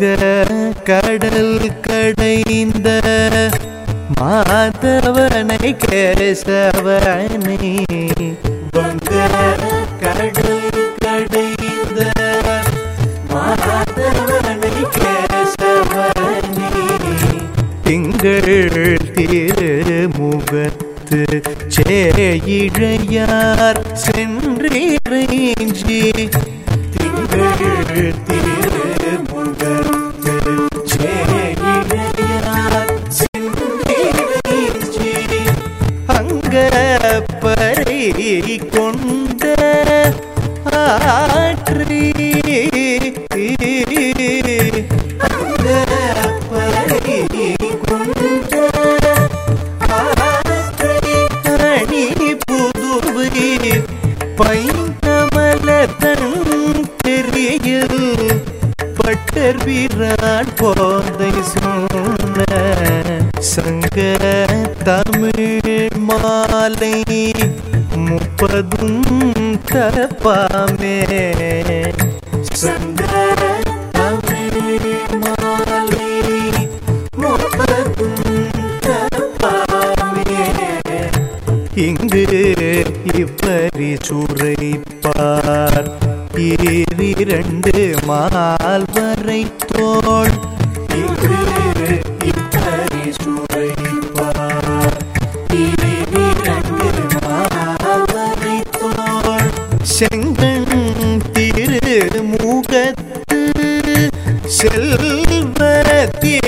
سبنے بن گرد تر موت یا پہ کنڈری پہ کنڈی پی پین تنریل پٹر بھی رو س تمر مپرچ مال و ترموک تر مال ترگی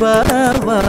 بابا